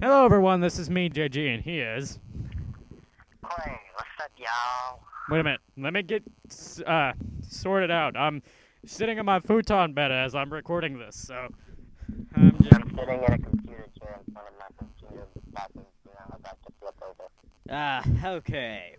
Hello, everyone. This is me, JG, and he is. Clay, what's up, y'all? Wait a minute. Let me get uh, sorted out. I'm sitting in my futon bed as I'm recording this, so. I'm just, I'm sitting in a computer chair in front of my computer, about to, you know, about to flip over. Ah, okay.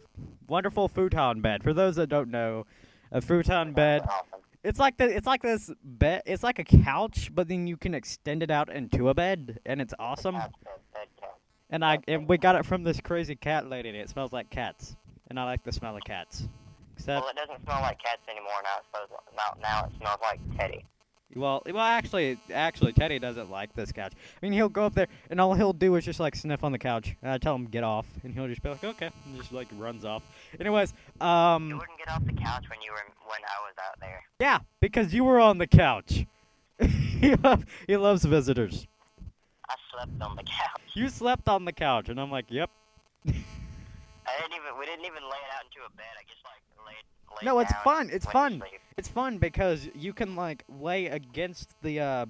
Wonderful futon bed. For those that don't know, a futon bed. Awesome. It's like the it's like this bed. It's like a couch, but then you can extend it out into a bed, and it's awesome. That's good, good cat. And I and we got it from this crazy cat lady. and It smells like cats, and I like the smell of cats. Except, Well, it doesn't smell like cats anymore now. It smells, now, now it smells like Teddy. Well, well, actually, actually, Teddy doesn't like this couch. I mean, he'll go up there, and all he'll do is just like sniff on the couch. And I tell him get off, and he'll just be like, okay, and just like runs off. Anyways, um... You wouldn't get off the couch when you were when I was out there. yeah, because you were on the couch. he, love, he loves visitors. I slept on the couch. You slept on the couch, and I'm like, yep. I didn't even. We didn't even lay it out into a bed. I just like No, it's fun, it's fun. It's fun because you can like lay against the uh,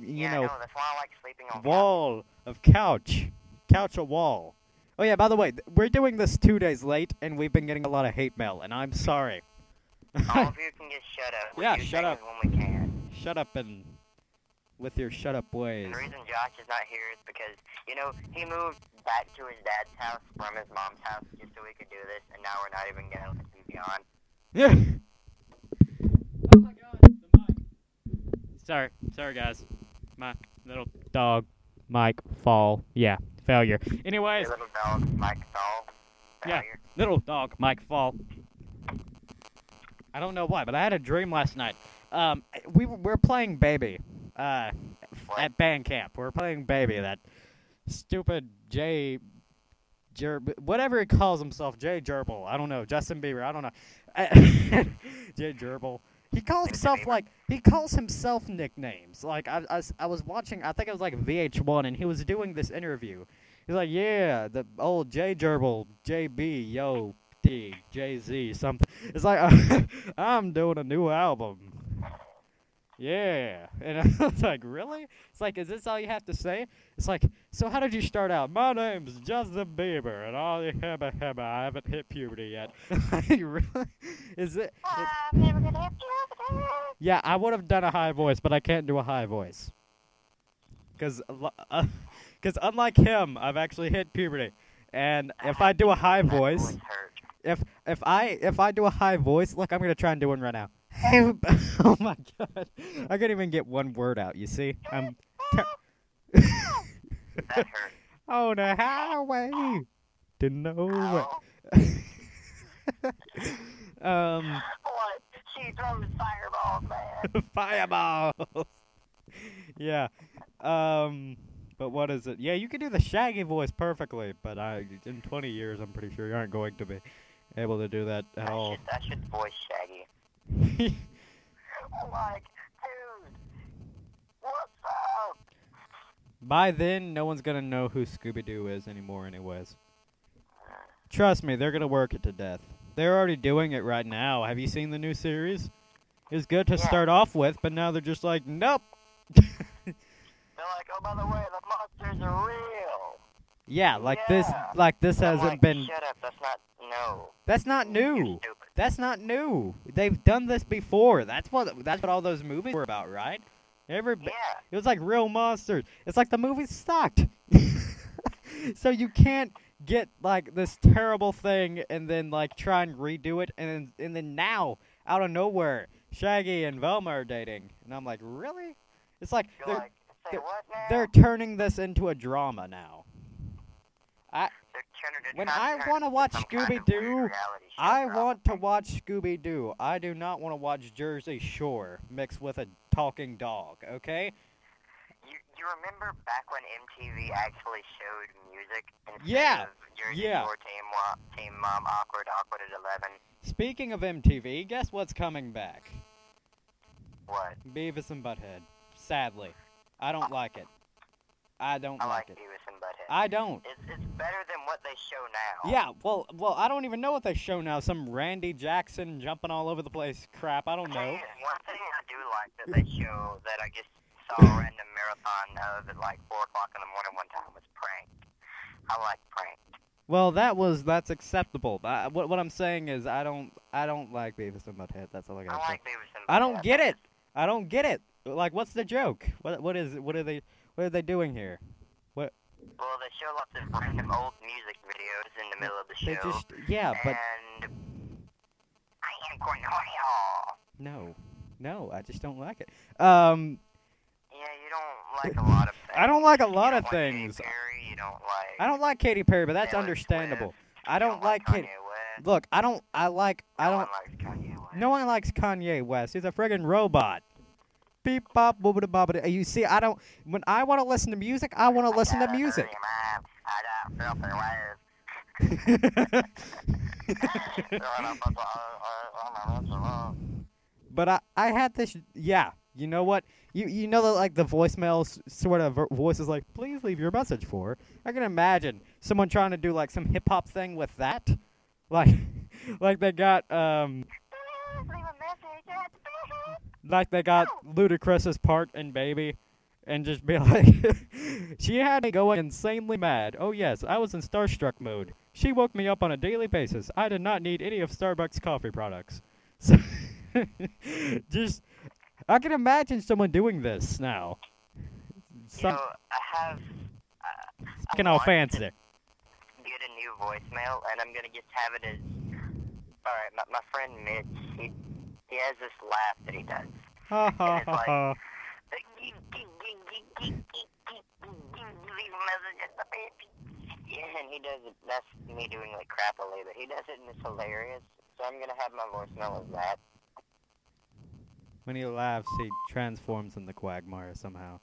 you yeah, know, no, that's why I like sleeping on wall of couch, couch a wall. Oh yeah, by the way, th- we're doing this two days late, and we've been getting a lot of hate mail, and I'm sorry. All of you can just shut up. We Yeah, shut up. when we can. shut up and with your shut up ways. The reason Josh is not here is because, you know, he moved back to his dad's house from his mom's house just so we could do this, and now we're not even gonna let him be on. Yeah. Oh my god, the mic. sorry. Sorry, guys. My little dog, Mike, fall. Yeah, failure. Anyways, Your little dog, Mike Saul. Yeah. little dog, Mike, fall. I don't know why, but I had a dream last night. Um, we were, we're playing Baby, uh, at band camp. We're playing Baby, that stupid J, Ger, whatever he calls himself, J Gerbil. I don't know, Justin Bieber. I don't know, J Gerbil. He calls himself like he calls himself nicknames. Like I, I, was- I was watching, I think it was like VH1, and he was doing this interview. He's like, yeah, the old J Gerbil, JB, yo, D, Jay Z, something. It's like I'm doing a new album. Yeah, and I was like, really? It's like, is this all you have to say? It's like, so how did you start out? My name's Justin Bieber, and all the hebba hebba. I haven't hit puberty yet. Like, really? Is it? it's- I'm never gonna have to yeah, I would have done a high voice, but I can't do a high voice. Cause, uh, cause unlike him, I've actually hit puberty, and if I do a high voice, if if I if I do a high voice, look, I'm gonna try and do one right now. Oh my god, I can't even get one word out. You see, I'm ter- That hurt. on a highway to nowhere. Oh, um, what? She throws fireballs, man. fireballs. yeah. Um, but what is it? Yeah, you can do the Shaggy voice perfectly, but I in 20 years, I'm pretty sure you aren't going to be able to do that at I all. should, I should voice Shaggy. Like, dude, what's up? By then, no one's gonna know who Scooby Doo is anymore, anyways. Trust me, they're gonna work it to death. They're already doing it right now. Have you seen the new series? It's good to Yeah. start off with, but now they're just like, nope. They're like, oh, by the way, the monsters are real. yeah, like this, like this I'm hasn't like, been. Shut up, that's not, no. That's not new. That's not new. They've done this before. That's what. That's what all those movies were about, right? Every. Yeah. It was like real monsters. It's like the movie sucked. so you can't get like this terrible thing and then like try and redo it and then and then now out of nowhere Shaggy and Velma are dating and I'm like really? It's like You're they're like, they're- they're turning this into a drama now. They're when I watch some kind of Scooby-Doo, I want to watch Scooby Doo. I do not want to watch Jersey Shore mixed with a talking dog. Okay? You, you remember back when MTV actually showed music instead Yeah, of Jersey yeah. Shore Team, Wa- Teen Mom Awkward Awkward at 11? Speaking of MTV, guess what's coming back? What? Beavis and Butthead. Sadly, I don't uh, like it. I don't I like like it. Beavis and Butthead. I don't. It's, it's better than what they show now. Yeah, well, well, I don't even know what they show now. Some Randy Jackson jumping all over the place crap. I don't know. One thing I do like that they show that I just saw a random marathon of at like 4 o'clock in the morning one time was pranked. I like pranked. Well, that was that's acceptable. But I, what what I'm saying is I don't I don't like Beavis and Butthead. That's all I I gotta say. like Beavis and I don't get it. I don't get it. Like, what's the joke? What what is what are they what are they doing here? What? Well, they show lots of random old music videos in the middle of the show. They just yeah, but and I am Cornelio. no, no, I just don't like it. Um, Yeah, you don't like a lot of things. I don't like a lot of don't like things. Perry, you don't like. I don't like Katy Perry, but that's Taylor understandable. Swift, I you don't like Kanye Katy. West. Look, I don't. I like. I don't. One likes Kanye West. No one likes Kanye West. He's a friggin' robot. Beep bop bobbada. You see, I don't. When I want to listen to music, I want to listen to music. I got filthy ways. Growing up as a- uh, uh, uh, uh, but I, I had this. Yeah, you know what? You, you know that like the voicemail s- sort of voice is like, please leave your message for. I can imagine someone trying to do like some hip hop thing with that, like, like they got um, Please leave a message at the like they got Ludacris's part in Baby, and just be like, she had me going insanely mad. Oh yes, I was in starstruck mode. She woke me up on a daily basis. I did not need any of Starbucks coffee products. So, just, I can imagine someone doing this now. You know, I have. Uh, I fucking all fancy. Get a new voicemail, and I'm gonna just have it as. All right, my, my friend Mitch, he he has this laugh that he does. Ha ha it's like- Yeah, and he does it. That's me doing like crappily, but he does it and it's hilarious. So I'm gonna have my voicemail as that. When he laughs, he transforms into Quagmire somehow.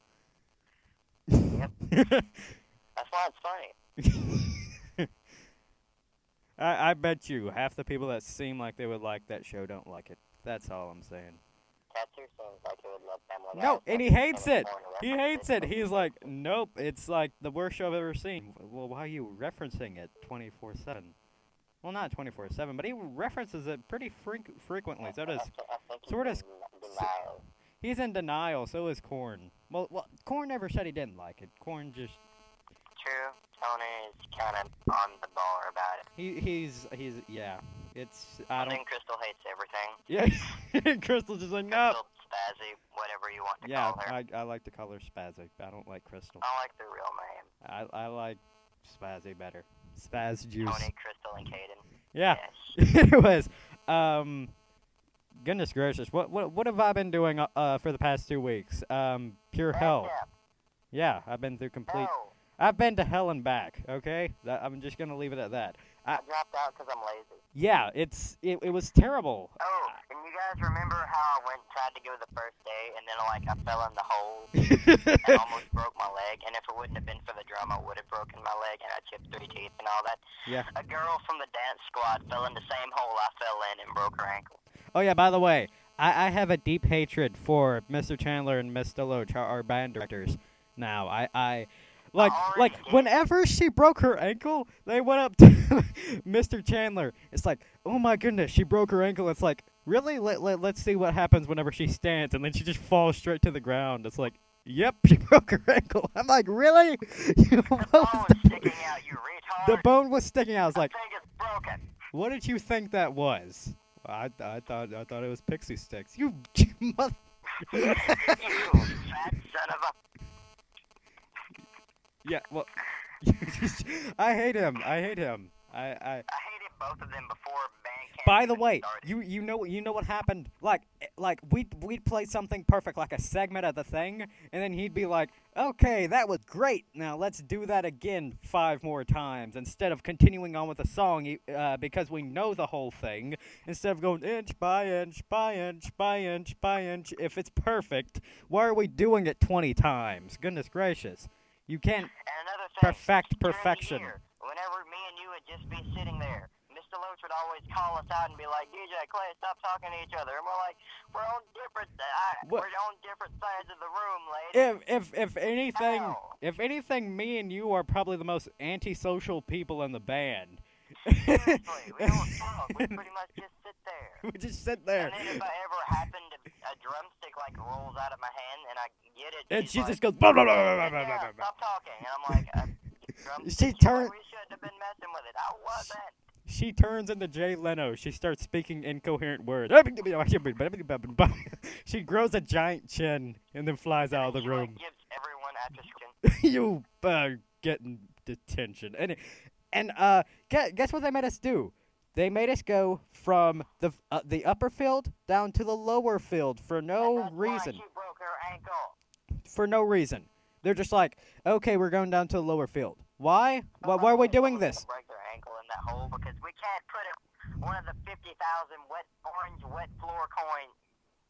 Yep. That's why it's funny. I, I bet you half the people that seem like they would like that show don't like it. That's all I'm saying. Like he would love Family No, and he hates it. He hates it. He's like, nope, it's like the worst show I've ever seen. Well, why are you referencing it 24 7? Well, not 24 7, but he references it pretty freq frequently. So does. Thi- I think he's in denial. He's in denial, so is Corn. Well, well, Korn never said he didn't like it. Corn just. Tony is kind of on the bar about it. He, he's. he's Yeah. It's. I I don't. think Crystal hates everything. Yeah. Crystal's just like, no. Crystal, Spazzy, whatever you want to Yeah, call her. I, I like to call her Spazzy. I don't like Crystal. I like the real name. I, I like Spazzy better. Spaz Juice. Tony, Crystal, and Caden. Yeah. Yes. was um, goodness gracious, what what what have I been doing uh, for the past two weeks? Um, pure hell. Yeah. Yeah, I've been through complete. No. I've been to hell and back. Okay, that, I'm just gonna leave it at that. I I, dropped out because I'm lazy. yeah, it's it, it was terrible. Oh, and you guys remember how I went tried to go the first day, and then like I fell in the hole and almost broke my leg. And if it wouldn't have been for the drum, I would have broken my leg, and I chipped three teeth and all that. Yeah. A girl from the dance squad fell in the same hole I fell in and broke her ankle. Oh yeah, by the way, I, I have a deep hatred for Mr. Chandler and Miss Deloach, our, our band directors. Now, I, I like like whenever she broke her ankle, they went up to Mr. Chandler. It's like, oh my goodness, she broke her ankle. It's like, really? Let, let let's see what happens whenever she stands, and then she just falls straight to the ground. It's like, yep, she broke her ankle. I'm like, really? You The bone was sticking out, you retard. the bone was sticking out. I was like, broken. what did you think that was? I, I thought I thought it was pixie sticks. You mother. you fat son of a. Yeah, well, I hate him. I hate him. I, I. I hated both of them before Bandcamp. By the way, started. you you know you know what happened? Like eh, like we would we'd play something perfect, like a segment of the thing, and then he'd be like, "Okay, that was great. Now let's do that again five more times." Instead of continuing on with the song, uh, because we know the whole thing, instead of going inch by inch by inch by inch by inch, if it's perfect, why are we doing it twenty times? Goodness gracious, you can't. Thing, Perfect perfection. year, whenever me and you would just be sitting there, Mr. Loach would always call us out and be like, DJ Clay, stop talking to each other. And we're like, we're on different, I, we're on different sides of the room, lady. If if if anything, Ow. if anything, me and you are probably the most antisocial people in the band. Seriously, we don't talk. We pretty much just sit there. we just sit there, And then if I ever happen to, a drumstick like rolls out of my hand and I get it, and she like, just goes. Blah, blah, blah, blah, blah, blah, down, blah, blah. stop talking. And I'm like, uh, She turned- We shouldn't have been messing with it. I wasn't. She turns into Jay Leno. She starts speaking incoherent words. she grows a giant chin and then flies out of the room. gives everyone attrition. you uh, getting detention. And and uh, guess, guess what they made us do? They made us go from the uh, the upper field down to the lower field for no reason. She broke her ankle. For no reason. They're just like, okay, we're going down to the lower field. Why? Why, why are we doing this? Break their ankle in that hole because we can't put it, one of the 50,000 wet orange wet floor coin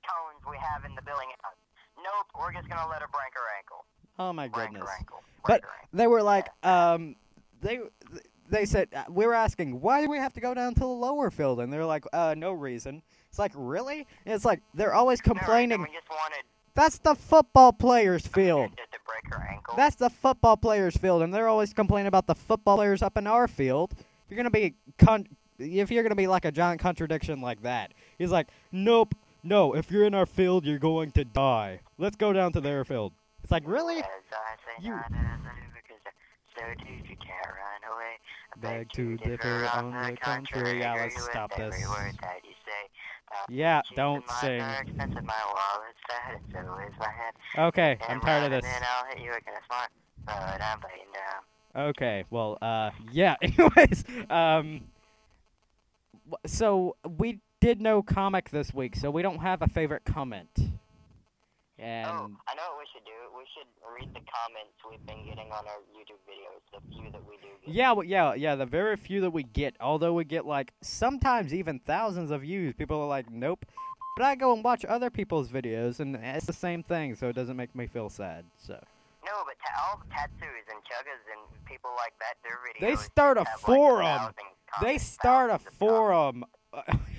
cones we have in the building. Nope, we're just gonna let her break her ankle. Oh my Break goodness. ankle. But they were like, um, they they said uh, we were asking why do we have to go down to the lower field, and they're like, uh, no reason. It's like really? And it's like they're always No complaining. We just wanted That's the football players' field. just to break her ankle. That's the football players' field, and they're always complaining about the football players up in our field. If you're gonna be con- if you're gonna be like a giant contradiction like that, he's like, nope, no. If you're in our field, you're going to die. Let's go down to their field. It's like really? As I say You- not as I do because I'm so deep you can't run away. I Beg to differ on the contrary. Yeah, let's stop this. word that you say. Yeah, don't sing. car expensive, my wallet's fat, and so is my head. Okay, I'm tired of this. in, I'll hit you again smart, but I'm playing down. Okay, well, uh, yeah. Anyways, um, so we did no comic this week, so we don't have a favorite comment. Oh, and oh, I know what we should do. We should read the comments we've been getting on our YouTube videos, the few that we do get. yeah, well, yeah, yeah. The very few that we get, although we get like sometimes even thousands of views, people are like, nope. But I go and watch other people's videos, and it's the same thing, so it doesn't make me feel sad. So No, but ta- all the tattoos and chuggas and people like that, their videos. They start a have, like, forum. they start a thousands of comments. forum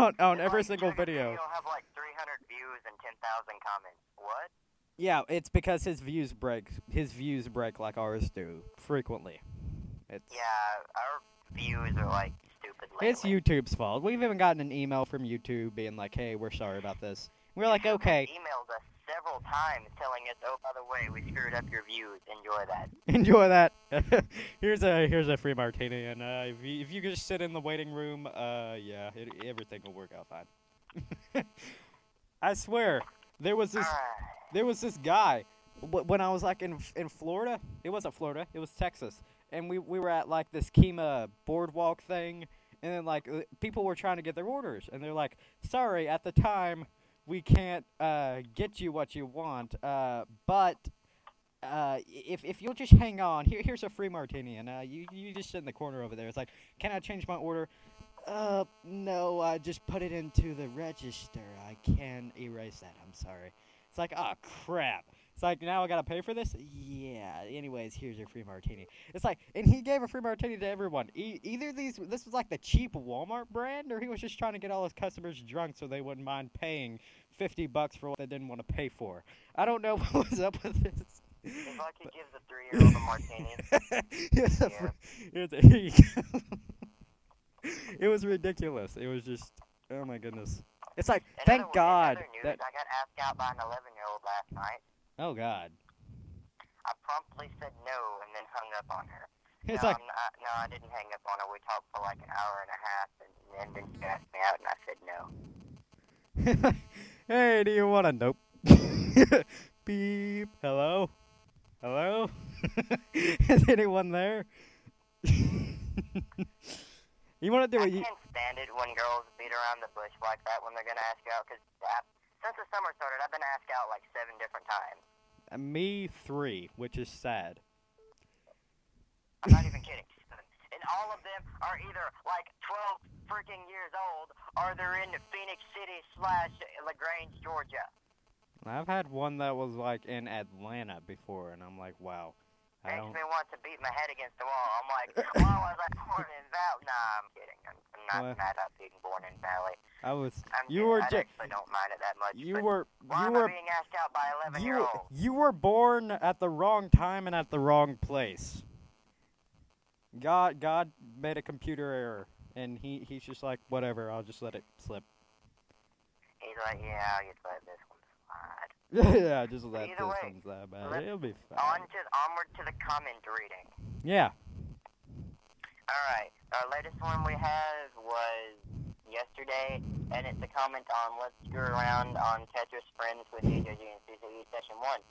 on, on every like, single video. have like 300 views and 10,000 comments. What? Yeah, it's because his views break. His views break like ours do frequently. It's Yeah, our views are like stupid lately. it's YouTube's fault. We've even gotten an email from YouTube being like, "Hey, we're sorry about this." We're like, "Okay, emailed us several times telling us, oh, by the way, we screwed up your views. Enjoy that. enjoy that." here's a here's a free martini, and uh, if you if you could just sit in the waiting room, uh, yeah, it, everything will work out fine. I swear, there was this there was this guy when I was like in in Florida. It wasn't Florida. It was Texas, and we we were at like this Kemah boardwalk thing, and then like uh, people were trying to get their orders, and they're like, "Sorry, at the time we can't uh, get you what you want, uh, but." Uh, if if you'll just hang on, here here's a free martini, and uh, you you just sit in the corner over there. It's like, can I change my order? Uh, no, I just put it into the register. I can erase that. I'm sorry. It's like, oh crap. It's like now I gotta pay for this. Yeah. Anyways, here's your free martini. It's like, and he gave a free martini to everyone. E- either these, this was like the cheap Walmart brand, or he was just trying to get all his customers drunk so they wouldn't mind paying fifty bucks for what they didn't want to pay for. I don't know what was up with this. If I could give a three-year-old a martini. Here's a Yeah. here's a- here you go. it was ridiculous. It was just, oh my goodness. It's like, In thank God news, that. I got asked out by an 11-year-old last night. Oh God. I promptly said no and then hung up on her. It's no, like, not, no, I didn't hang up on her. We talked for like an hour and a half, and, and then she asked me out, and I said no. hey, do you want a nope? Beep. Hello? Hello? Is anyone there? you want to do I it? You, can't stand it when girls beat around the bush like that when they're gonna ask you out. Cause uh, since the summer started, I've been asked out like seven different times. Me three, which is sad. I'm not even kidding. And all of them are either like 12 freaking years old, or they're in Phenix City slash Lagrange, Georgia. I've had one that was like in Atlanta before, and I'm like, wow. Makes me want to beat my head against the wall. I'm like, why was I born in Valley? Nah, I'm kidding. I'm, I'm not What? mad at being born in Valley. I was. I'm You kidding. were I actually don't mind it that much. You were. why You am were. I being asked out by 11 year You, olds? you were born at the wrong time and at the wrong place. God God made a computer error and he, he's just like, whatever, I'll just let it slip. He's like, yeah, I'll just let this. yeah, just let Either this way, one's that bad. It'll be fine. On to onward to the comment reading. Yeah. All right, our latest one we have was yesterday, and it's a comment on let's screw around on Tetris Friends with DJG and CCE session one,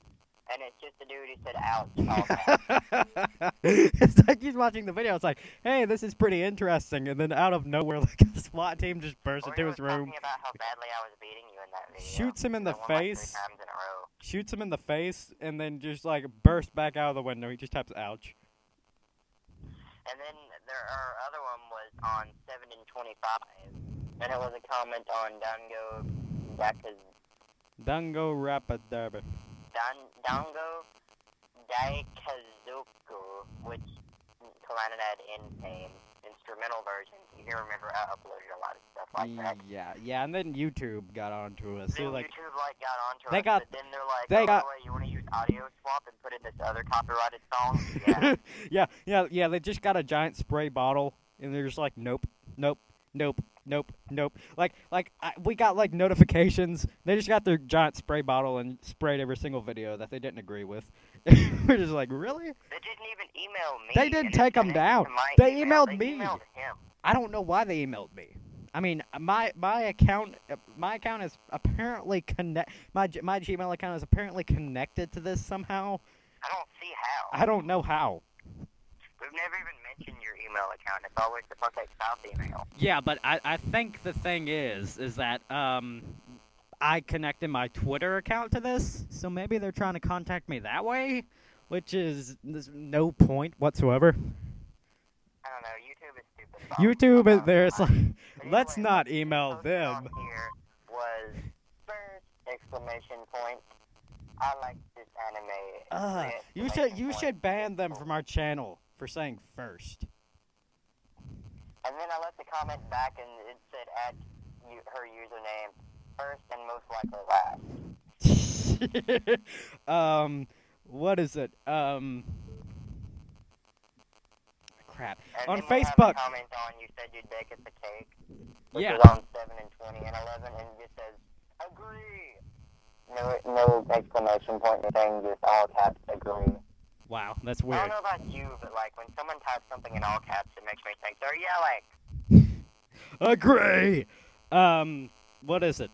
and it's just a dude who said ouch all it's like he's watching the video. It's like, hey, this is pretty interesting, and then out of nowhere, like a SWAT team just bursts Or into his room, about how badly I was beating you in that video. shoots him in the I won, like, three face, times in a row. shoots him in the face, and then just like bursts back out of the window. He just types ouch. And then there our other one was on seven and twenty-five, and it was a comment on Dango Dakaz Dango Rapadurba. Dan Dango Daikazoku, which Kalanadad Insane instrumental version. You can remember I uploaded a lot of stuff like that. Yeah, yeah, and then YouTube got onto us. Then They're like, YouTube like got onto They us, got- but then they're like, they oh, got- wait, you want to use audio swap and put in this other copyrighted song? Yeah. yeah, yeah, yeah. They just got a giant spray bottle, and they're just like, nope, nope, nope, nope, nope. Like, like I, we got like notifications. They just got their giant spray bottle and sprayed every single video that they didn't agree with. We're just like, really? They didn't even email me. They didn't take it's take 'em connected down. They email. emailed They me. Emailed. I don't know why they emailed me. I mean, my my account uh, my account is apparently connect my my Gmail account is apparently connected to this somehow. I don't see how. I don't know how. We've never even mentioned your email account. It's always the Fuck South email. Yeah, but I, I think the thing is is that um I connected my Twitter account to this, so maybe they're trying to contact me that way, which is there's no point whatsoever. I don't know. YouTube is stupid. YouTube is About there. It's like let's not email them. Here was first exclamation point. I like this anime. Uh, you should you point. should ban them from our channel for saying first. And then I left a comment back, and it said at her username first and most likely last. um, what is it? Um, crap. And On Facebook. comment on you said you'd bake cake. Which Yeah. is on seven and twenty and eleven, and it just says agree. No, no exclamation point anything. Just all caps agree. Wow, that's weird. I don't know about you, but like when someone types something in all caps, it makes me think they're yelling. Agree. Um, what is it?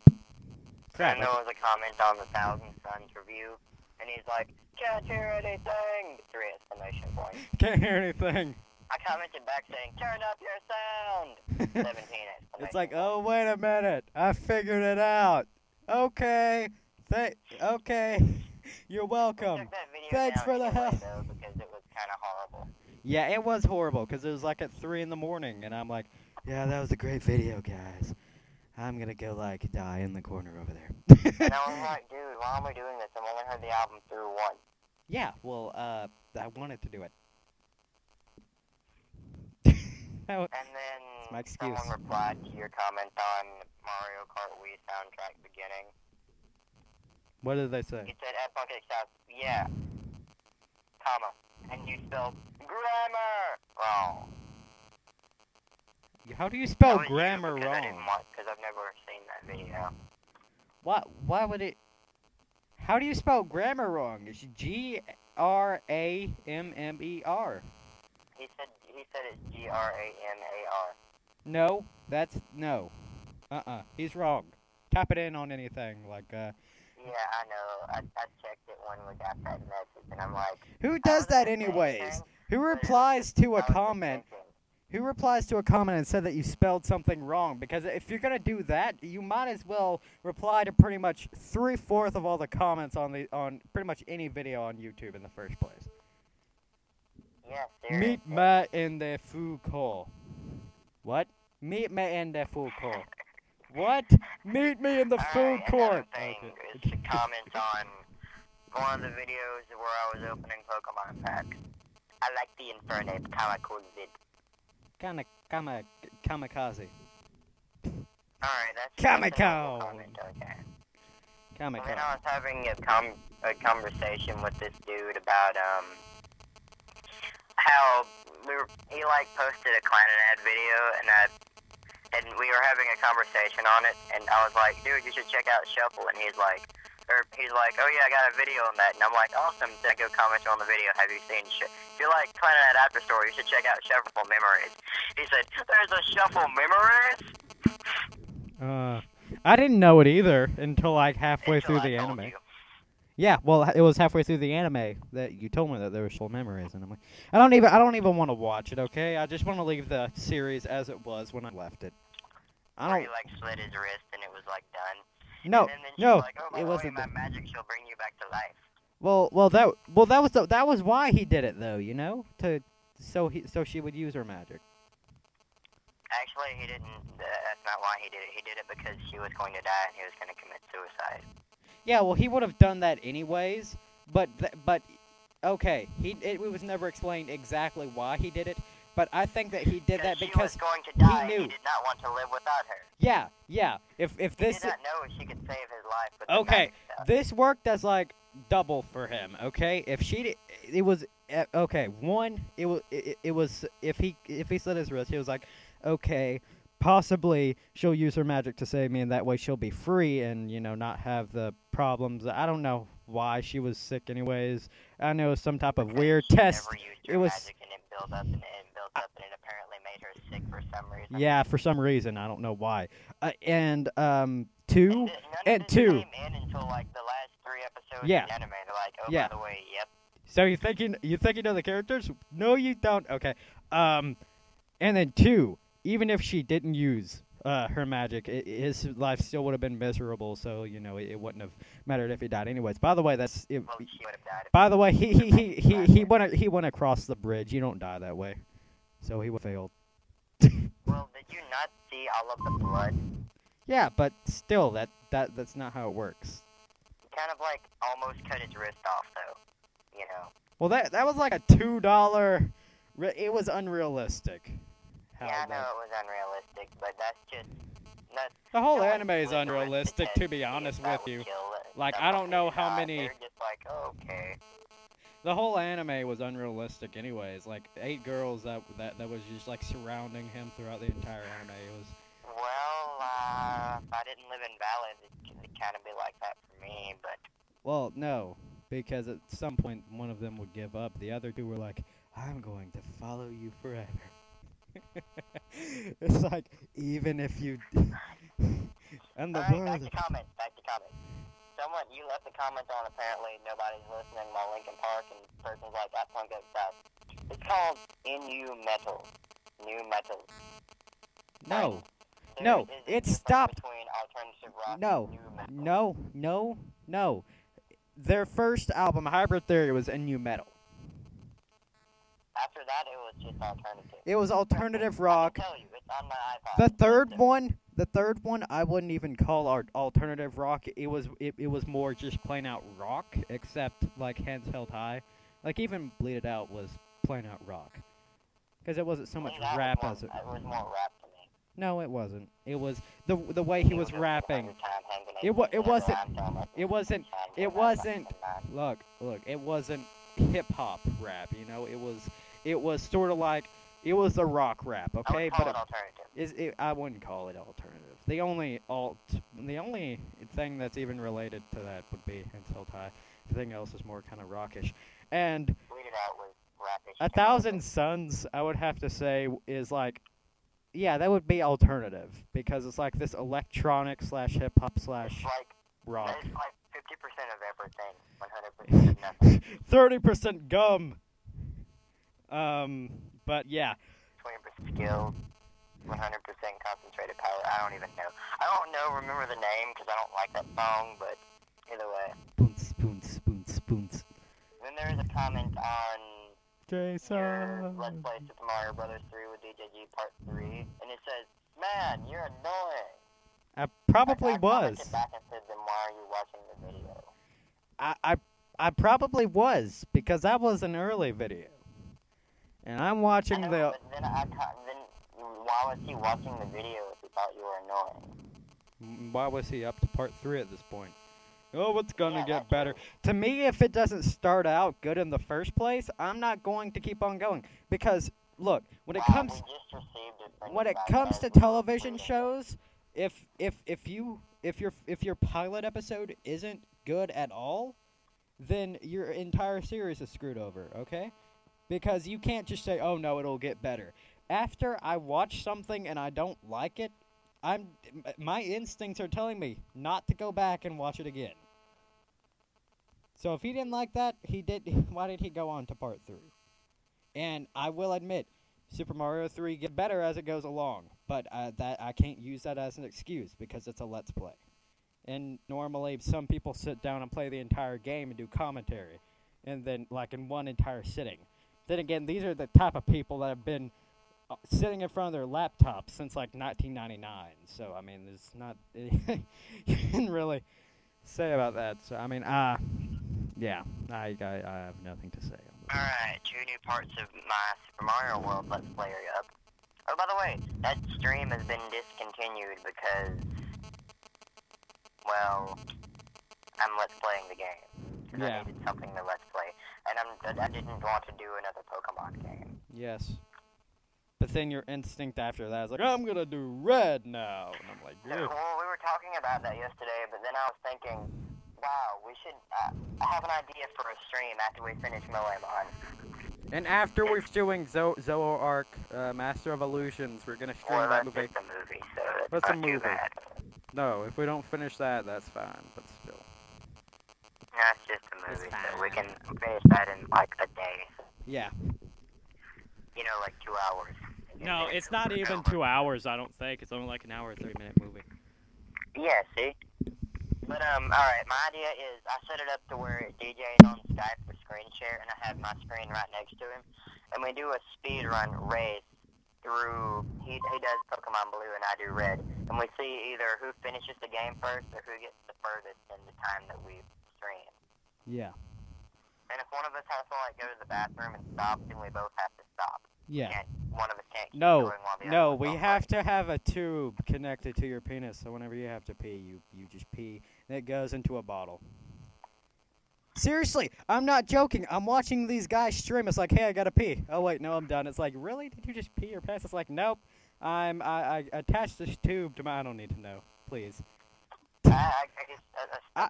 Crap. And there was a comment on the Thousand Suns review, and he's like, "Can't hear anything!" Three exclamation points. Can't hear anything. I commented back saying, "Turn up your sound!" Seventeen. It's like, oh wait a minute, I figured it out. Okay, th- okay, you're We welcome. took that video Thanks for the help. because it was kind of horrible. Yeah, it was horrible because it was like at three in the morning, and I'm like, yeah, that was a great video, guys. I'm gonna go like die in the corner over there. And I was like, dude, why am I doing this? I've only heard the album through once. yeah, well, uh, I wanted to do it. That And then my excuse. someone replied to your comment on Mario Kart Wii soundtrack beginning. What did they say? He said at Punk South, yeah, comma, and you spelled grammar wrong. How do you spell was you, grammar because I didn't wrong? want, because I've never seen that video. Why? Why would it? How do you spell grammar wrong? It's G R A M M E R. He said he said it's G R A M A R. No, that's no. Uh uh He's wrong. Tap it in on anything like uh. Yeah, I know. I, I checked it when we got that message, and I'm like, Who does that anyways? Who but it was replies to a comment? Who replies to a comment and said that you spelled something wrong? Because if you're gonna do that, you might as well reply to pretty much three fourths of all the comments on the on pretty much any video on YouTube in the first place. Yeah, seriously. Meet me in the food call. What? Meet me in the food court. What? Meet me in the Alright, food court. Another thing Okay. is the comments on one of the videos where I was opening Pokemon packs. I like the Infernape Kamakun vid. Kama, kama, kamikaze. Alright, that's Kamiko. that's a comment, Okay. And then I was having a com a conversation with this dude about um how we were he like posted a Clannad video and I and we were having a conversation on it and I was like, dude, you should check out Shuffle and he's like, or he's like, oh yeah, I got a video on that, and I'm like, awesome. Then I go comment on the video. Have you seen? Sh- if you like Clannad After Story, you should check out Shuffle Memories. He said, there's a Shuffle Memories. Uh, I didn't know it either until like halfway Until through I the anime. you. Yeah, well, it was halfway through the anime that you told me that there were full memories, and I'm like, I don't even, I don't even want to watch it. Okay, I just want to leave the series as it was when I left it. I don't. he like slit his wrist and it was like done. No, and then, then no, like, oh, it wasn't. my the- magic shall bring you back to life. Well, well, that, well, that was the, that was why he did it, though. You know, to so he, so she would use her magic. Actually, he didn't. Uh, that's not why he did it. He did it because she was going to die and he was going to commit suicide. Yeah, well, he would have done that anyways. But th- but okay, he it, was never explained exactly why he did it. But I think that he did that she because was going to die. knew. He did not want to live without her. yeah, yeah. If if He this did not know she could save his life with Okay, this worked as like double for him. Okay, if she di- it was uh, okay. One, it was it, it was if he if he slit his wrist, he was like, okay, possibly she'll use her magic to save me, and that way she'll be free and you know not have the problems. I don't know why she was sick, anyways. I know it was some type of weird test. Never used It was- it up and it built up and it apparently made her sick for some reason. Yeah, for some reason I don't know why. Uh, and um two, and of this two. came in until like the last three episodes Yeah. of the anime. Like, oh, Yeah. by the way, yep. So you think you, you think you know the characters? No, you don't. Okay. Um, and then two, even if she didn't use uh, her magic, i his life still would have been miserable. So you know it, it wouldn't have mattered if he died anyways. By the way, that's it, Well, by the way he he he he, he went he went across the bridge. You don't die that way. So he failed. Well, did you not see all of the blood? Yeah, but still, that that that's not how it works. Kind of like almost cut his wrist off, though. You know. Well, that that was like a two dollar. It was unrealistic. how yeah, I know it was unrealistic, but that's just. That's, The whole no anime is slit the wrist unrealistic, to be honest with you. Like, I don't know how many- like, oh, okay. The whole anime was unrealistic, anyways. Like eight girls that that that was just like surrounding him throughout the entire anime. It was Well, uh, if I didn't live in Valley, it would kind of be like that for me, but well, no, because at some point one of them would give up. The other two were like, "I'm going to follow you forever." it's like even if you and the Alright, back to comments, back to comments. Someone, you left a comment on apparently nobody's listening my Linkin Park, and person's like, that song goes south. It's called Inu Metal. Nu Metal. No, There No, it stopped. Between alternative rock No, and nu metal. no, no, no. Their first album, Hybrid Theory, was in nu metal. After that, it was just alternative. It was alternative rock. you, it's on my iPod. The third one, the third one, I wouldn't even call art alternative rock. It was it, it was more just plain out rock, except like hands held high. Like even Bleed It Out was plain out rock, because it wasn't so much was rap more, as it. It was more rap to me. No, it wasn't. It was the the way he was just rapping. every time hanging It wa- out it wasn't- I'm telling you, It wasn't. It wasn't. Look, look. It wasn't hip hop rap. You know, it was it was sort of like it was a rock rap. I Okay, call but it. Is it, I wouldn't call it alternative. The only alt, the only thing that's even related to that would be Held High. Everything else is more kind of rockish. And Bleed It Out was rapish. A Thousand Suns, I would have to say, is like, yeah, that would be alternative because it's like this electronic slash hip hop slash like, rock. it's like 50% of everything, 100% nothing. Thirty percent gum. Um, but yeah, 20% skill, 100% concentrated power. I don't even know. I don't know, remember the name because I don't like that song, but either way. spoons, spoons, spoons, spoons. Then there is a comment on your Let's Play Super Mario Brothers 3 with DJG Part 3, and it says, Man, you're annoying. I probably I, I was. back and said, Then why are you watching the video? I, I I probably was because that was an early video, and I'm watching know, the. but then I co- then why was he watching the video if he thought you were annoying? Why was he up to part three at this point? Oh, it's gonna Yeah, get better. true. To me, if it doesn't start out good in the first place, I'm not going to keep on going because look, when it Wow, comes we just received a friend when it comes to television shows, if if if you if your if your pilot episode isn't good at all, then your entire series is screwed over, okay? Because you can't just say, "Oh no, it'll get better." After I watch something and I don't like it, I'm my instincts are telling me not to go back and watch it again. So if he didn't like that, he did. Why did he go on to part three? And I will admit, Super Mario 3 get better as it goes along, but uh, that I can't use that as an excuse because it's a let's play. And normally, some people sit down and play the entire game and do commentary, and then like in one entire sitting. Then again, these are the type of people that have been uh, sitting in front of their laptops since like 1999. So I mean, there's not you can really say about that. So I mean, uh yeah, I I, I have nothing to say. Alright, two new parts of my Super Mario World Let's Play are up. Oh, by the way, that stream has been discontinued because, well, I'm Let's Playing the game. 'Cause Yeah. I needed something to Let's Play. And I'm, I didn't want to do another Pokemon game. Yes. But then your instinct after that is like, I'm gonna do red now, and I'm like, So, well, we were talking about that yesterday, but then I was thinking, wow, we should, uh, I have an idea for a stream after we finish Moemon. and after we're doing Zo- Zoroark, uh, Master of Illusions, we're gonna stream Well, that that's movie. just a movie, so that's What's a not too movie? bad. No, if we don't finish that, that's fine. But still, No, it's just a movie, so we can finish that in like a day. yeah. You know, like two hours. No, it's not even two hours. I don't think it's only like an hour, three minute movie. Yeah, see? But, um, alright, my idea is I set it up to where it DJs on Skype for screen share, and I have my screen right next to him, and we do a speed run race through, he, he does Pokemon Blue and I do Red, and we see either who finishes the game first or who gets the furthest in the time that we stream. Yeah. And if one of us has to, like, go to the bathroom and stop, then we both have to stop. Yeah. Can't, one of us can't keep No, going while the No, we have to have a tube connected to your penis, so whenever you have to pee, you you just pee, and it goes into a bottle. Seriously, I'm not joking. I'm watching these guys stream. It's like, hey, I gotta pee. Oh wait, no, I'm done. It's like, really? Did you just pee your pants? It's like, nope. I'm I, I attached this tube to my. I don't need to know. Please. I, I, just, I, I,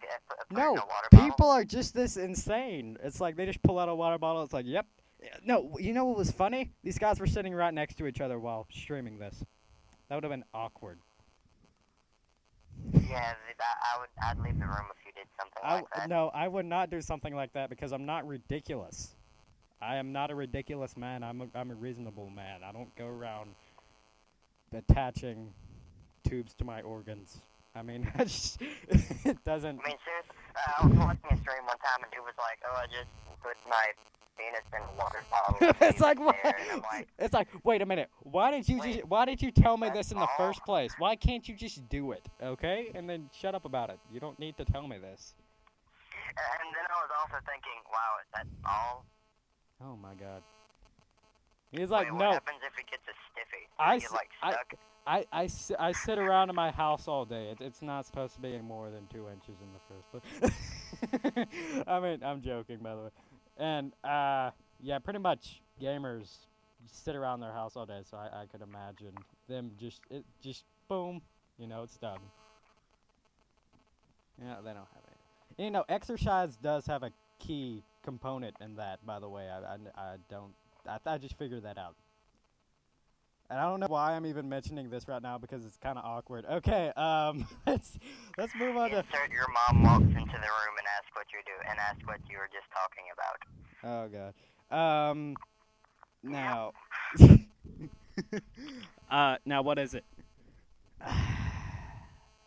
No, a water bottle. people are just this insane. It's like they just pull out a water bottle. It's like, yep. No, you know what was funny? These guys were sitting right next to each other while streaming this. That would have been awkward. Yeah, I, I would. I'd leave the room if you did something I, like that. no, I would not do something like that because I'm not ridiculous. I am not a ridiculous man. I'm a, I'm a reasonable man. I don't go around attaching tubes to my organs. I mean, it doesn't. I mean, seriously, uh, I was watching a stream one time and dude was like, "Oh, I just put my penis in a water bottle." it's like what? there," And I'm like, It's like, wait a minute. Why did you Wait, just? Why did you tell me this in the first place? Why can't you just do it? Okay, and then shut up about it. You don't need to tell me this. and then I was also thinking, "Wow, is that all?" Oh my god. He's like, Wait, no. What happens if it gets a stiffy? Does I get like stuck? I, I, si- I sit around in my house all day. It, it's not supposed to be any more than two inches in the first place. I mean, I'm joking, by the way. And, uh, yeah, pretty much gamers sit around their house all day, so I, I could imagine them just, it just, boom, you know, it's done. Yeah, they don't have any. You know, exercise does have a key component in that, by the way. I, I, I don't, I, I just figured that out. And I don't know why I'm even mentioning this right now because it's kind of awkward. Okay, um, let's let's move on to. Insert your mom walks into the room and asks what you do and ask what you were just talking about. Oh god. Um, now. uh, now what is it?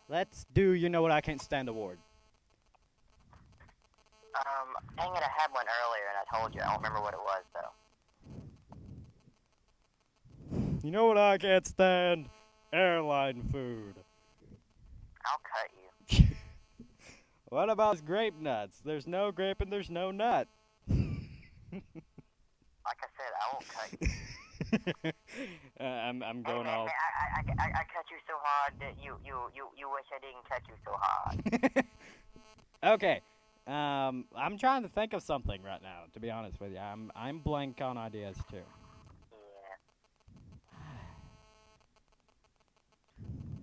let's do. You know what I can't stand award. Um, dang it, I had one earlier and I told you. I don't remember what it was though. You know what I can't stand? Airline food. I'll cut you. What about grape nuts? There's no grape and there's no nut. Like I said, I won't cut you. uh, I'm I'm going man, all. I, I, I, I cut you so hard that you, you, you, you wish I didn't cut you so hard. okay. Um, I'm trying to think of something right now. To be honest with you, I'm I'm blank on ideas too. yeah.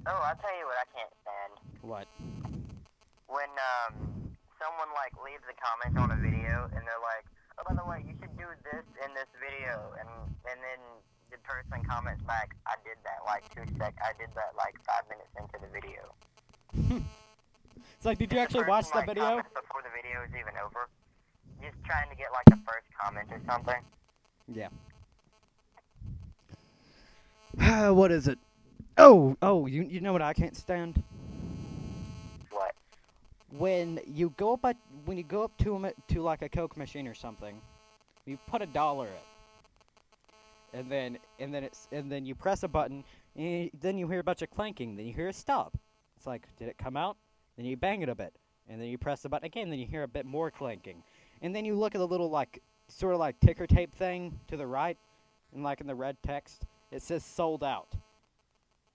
Oh, I'll tell you what I can't stand. What? When, um, someone like leaves a comment on a video and they're like, oh, by the way, you should do this in this video, and and then the person comments back, I did that like two sec, I did that like five minutes into the video. It's like, did you If actually person, watch the like, video? Before the video is even over, just trying to get like a first comment or something. Yeah. what is it? Oh, oh, you you know what I can't stand? What? When you go up at, when you go up to a, to like a Coke machine or something, you put a dollar in, and then and then it's and then you press a button, and you- then you hear a bunch of clanking, then you hear a stop. It's like, did it come out? Then you bang it a bit, and then you press the button again, then you hear a bit more clanking, and then you look at the little like sort of like ticker tape thing to the right, and like in the red text, it says sold out.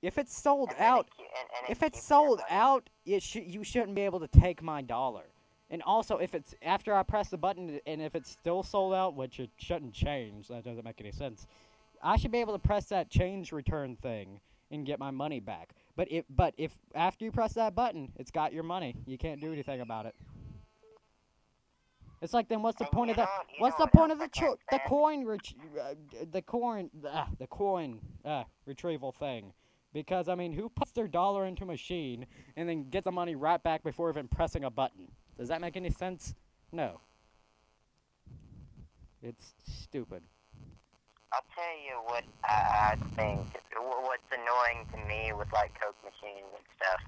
If it's sold And it out, and- and it if it's sold out, it sh- you shouldn't be able to take my dollar. And also, if it's after I press the button and if it's still sold out, which it shouldn't change, that doesn't make any sense. I should be able to press that change return thing and get my money back. But if but if after you press that button, it's got your money. You can't do anything about it. It's like then what's the And point of the what's the point of the cho- the coin ret- uh, the coin uh, the coin uh, retrieval thing? Because I mean, who puts their dollar into a machine and then gets the money right back before even pressing a button? Does that make any sense? No. It's stupid. I'll tell you what I, think. What's annoying to me with like Coke machines and stuff.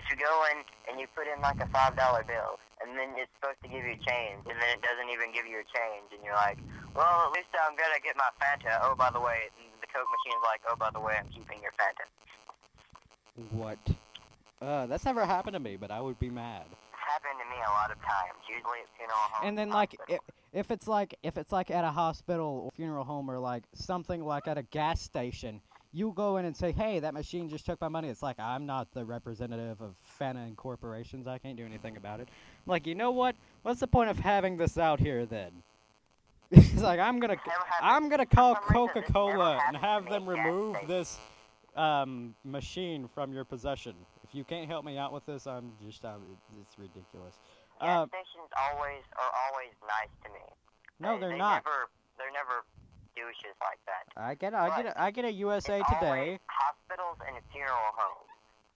If you go in and you put in like a five dollar bill, and then it's supposed to give you change, and then it doesn't even give you a change, and you're like, well, at least I'm gonna get my Fanta. Oh, by the way, Coke machine's like, oh, by the way, I'm keeping your Fanta. What? Uh, that's never happened to me, but I would be mad. It's happened to me a lot of times. Usually at funeral homes. And then like if, if it's like if it's like at a hospital or funeral home or like something like at a gas station, you go in and say, "Hey, that machine just took my money." It's like I'm not the representative of Fanta and corporations. I can't do anything about it. I'm like, you know what? What's the point of having this out here then? it's like I'm gonna I'm gonna call some reason, this never Coca-Cola and have them remove this um, machine from your possession. If you can't help me out with this, I'm just um, it's ridiculous. Gas Uh, stations always are always nice to me. no, They- they're they not. Never, they're never douches like that. I get I get a, I get a USA Today. hospitals and funeral homes.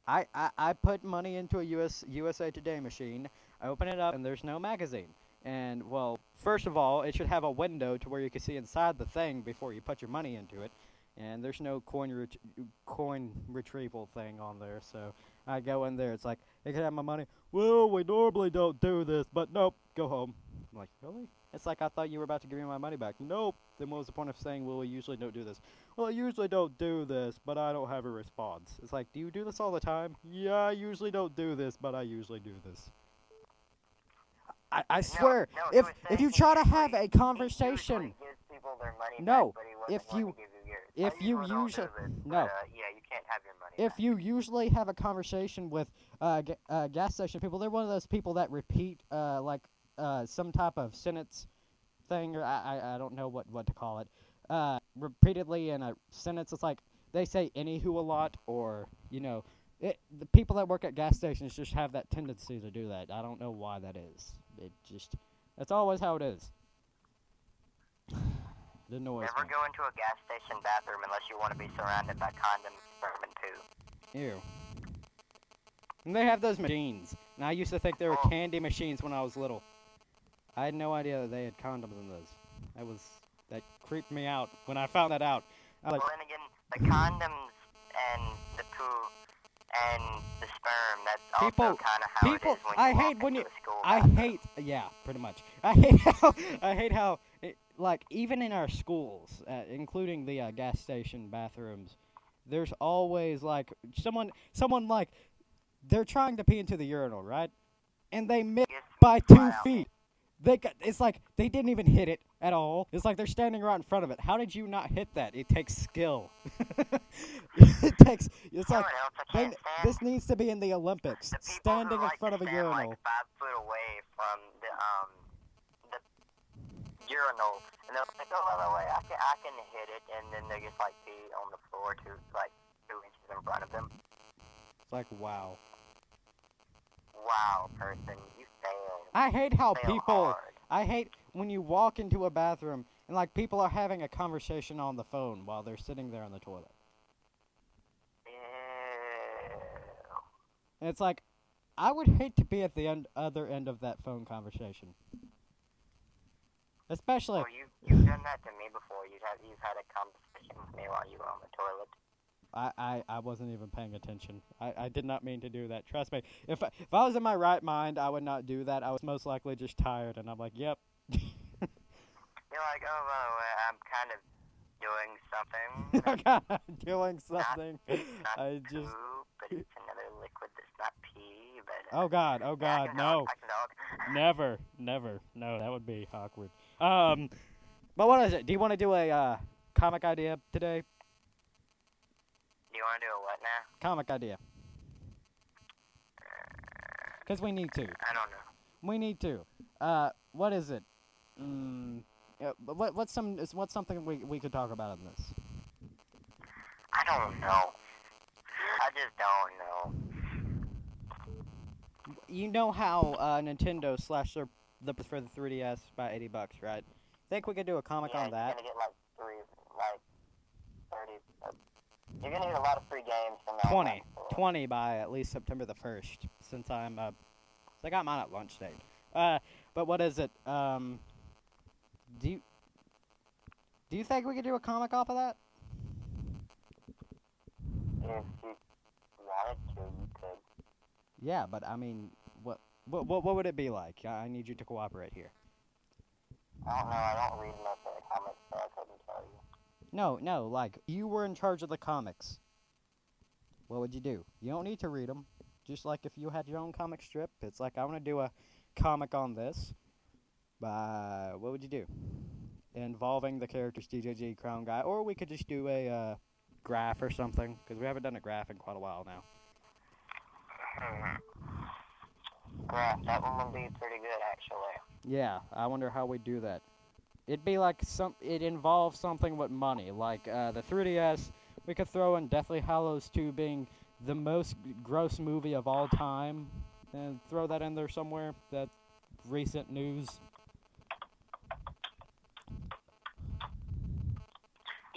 I, I I put money into a US USA Today machine. I open it up and there's no magazine. And well, first of all, it should have a window to where you can see inside the thing before you put your money into it. And there's no coin ret- coin retrieval thing on there, so I go in there. It's like, "They can have my money." Well, we normally don't do this, but nope, go home. I'm like, really? It's like I thought you were about to give me my money back. Nope. Then what was the point of saying, well, we usually don't do this? Well, I usually don't do this, but I don't have a response. It's like, do you do this all the time? Yeah, I usually don't do this, but I usually do this. I, I swear, no, he if if you try to have a conversation, usually people their money No, back, but he wasn't if you- you if I you usually don't do usually- this, no. uh, yeah, you can't have your money if back. you usually have a conversation with uh, ga- uh, gas station people, they're one of those people that repeat uh, like uh, some type of sentence thing, or I, I, I don't know what, what to call it, uh, repeatedly in a sentence. It's like they say anywho a lot, or you know, it, the people that work at gas stations just have that tendency to do that. I don't know why that is. It just that's always how it is. It annoys Never go into a gas station bathroom unless you want to be surrounded by condoms, and poo. Ew. And they have those machines. And I used to think they were Oh. candy machines when I was little. I had no idea that they had condoms in those. That was that creeped me out when I found that out. I was like, well, then again, the condoms and the poo and the sperm, that's People- also kind of how people- it is when I you walk hate when you- I hate yeah, pretty much. I hate how I hate how it, like even in our schools, uh, including the uh, gas station bathrooms, there's always like someone someone like they're trying to pee into the urinal, right? And they miss by two feet. They got, it's like they didn't even hit it at all. It's like they're standing right in front of it. How did you not hit that? It takes skill. it takes. It's like they, this needs to be in the Olympics. the Standing who in like front of a urinal. like five foot away from the um the urinal, and they're like, "Oh, by the way, I can I can hit it," and then they just like pee on the floor two like two inches in front of them. It's like wow. Wow, person, you failed. I hate how people. hard. I hate when you walk into a bathroom and like people are having a conversation on the phone while they're sitting there on the toilet. And it's like, I would hate to be at the end, other end of that phone conversation. Especially, Well, you you've done that to me before. You've had you've had a conversation with me while you were on the toilet. I, I, I wasn't even paying attention. I, I did not mean to do that. Trust me. If I, if I was in my right mind, I would not do that. I was most likely just tired, and I'm like, yep. You're like, oh, by the way, I'm kind of doing something. I'm doing something. Not I just. poo, but it's another liquid that's not pee. But uh, Oh God! Oh God! No! Dog, I can dog. Never, never. No, that would be awkward. Um, but what is it? Do you want to do a uh, comic idea today? Do you want to do a what now? Comic idea. Because we need to. I don't know. We need to. Uh, what is it? Mm, yeah, but what what's some is what's something we we could talk about in this? I don't know. I just don't know. You know how uh, Nintendo slashed their the for the 3DS by 80 bucks, right? Think we could do a comic yeah, on that? You're gonna get like three, like thirty. Uh, you're gonna get a lot of free games from that. 20. one, 20 by at least September the 1st, since I'm, uh, since I got mine at lunch date. Uh, but what is it? Um, do you, do you think we could do a comic off of that? If you wanted to, you could. Yeah, but I mean, what, what, what, what would it be like? I I need you to cooperate here. I don't know. I don't read enough of the comics, so I couldn't tell you. No, no, like, you were in charge of the comics. What would you do? You don't need to read them. Just like if you had your own comic strip, it's like, I want to do a comic on this. By, what would you do? Involving the characters DJG, Crown Guy, or we could just do a uh, graph or something, because we haven't done a graph in quite a while now. Graph, that one would be pretty good, actually. Yeah, I wonder how we do that. It'd be like some. It involves something with money, like uh, the 3DS. We could throw in Deathly Hallows 2 being the most gross movie of all time, and throw that in there somewhere. That recent news.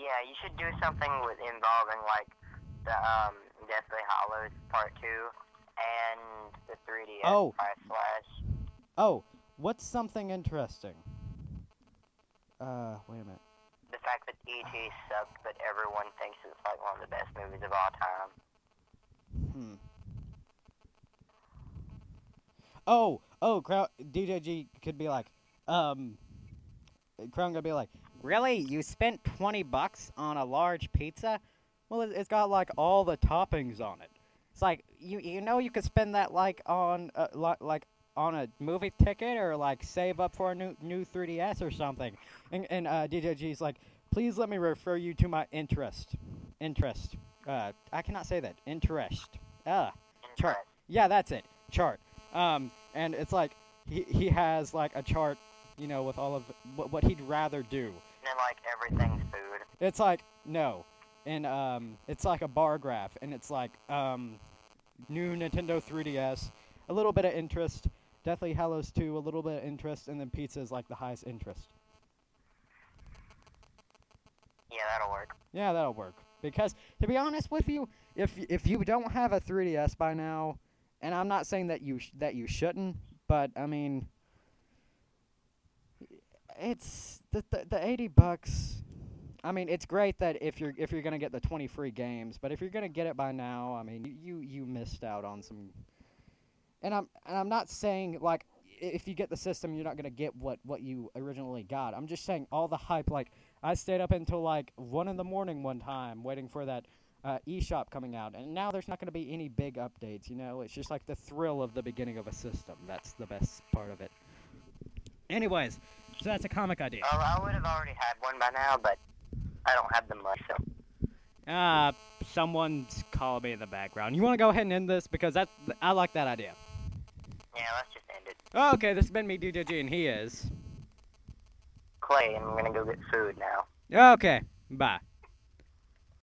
Yeah, you should do something with involving like the um Deathly Hallows Part Two and the 3DS Oh. Slash. Oh, what's something interesting? Uh, wait a minute. The fact that E.T. sucked, but everyone thinks it's like one of the best movies of all time. Hmm. Oh, oh, Crown DJG could be like, um, Crown could be like, really? You spent twenty bucks on a large pizza? Well, it, it's got like all the toppings on it. It's like you you know you could spend that like on uh, li- like on a movie ticket or like save up for a new new 3ds or something. And and uh, DJG's like, please let me refer you to my interest. Interest. Uh, I cannot say that. Interest. Ah. Chart. Yeah, that's it. Chart. Um, and it's like he he has like a chart, you know, with all of what, what he'd rather do. And like everything's food. It's like no, and um, it's like a bar graph, and it's like um, new Nintendo 3DS, a little bit of interest, Deathly Hallows 2, a little bit of interest, and then pizza is like the highest interest. Yeah, that'll work. Yeah, that'll work. Because to be honest with you, if if you don't have a 3DS by now, and I'm not saying that you sh- that you shouldn't, but I mean, it's the, the the 80 bucks. I mean, it's great that if you're if you're gonna get the 20 free games, but if you're gonna get it by now, I mean, you you missed out on some. And I'm and I'm not saying like if you get the system, you're not gonna get what what you originally got. I'm just saying all the hype. Like I stayed up until like one in the morning one time waiting for that uh, eShop coming out, and now there's not gonna be any big updates. You know, it's just like the thrill of the beginning of a system. That's the best part of it. Anyways, so that's a comic idea. Oh, I would have already had one by now, but I don't have the money, so. Uh, someone's calling me in the background. You want to go ahead and end this because that I like that idea. Yeah, let's just end it. Okay, this has been me, DJG, and he is. Clay, and I'm gonna go get food now. Okay, bye.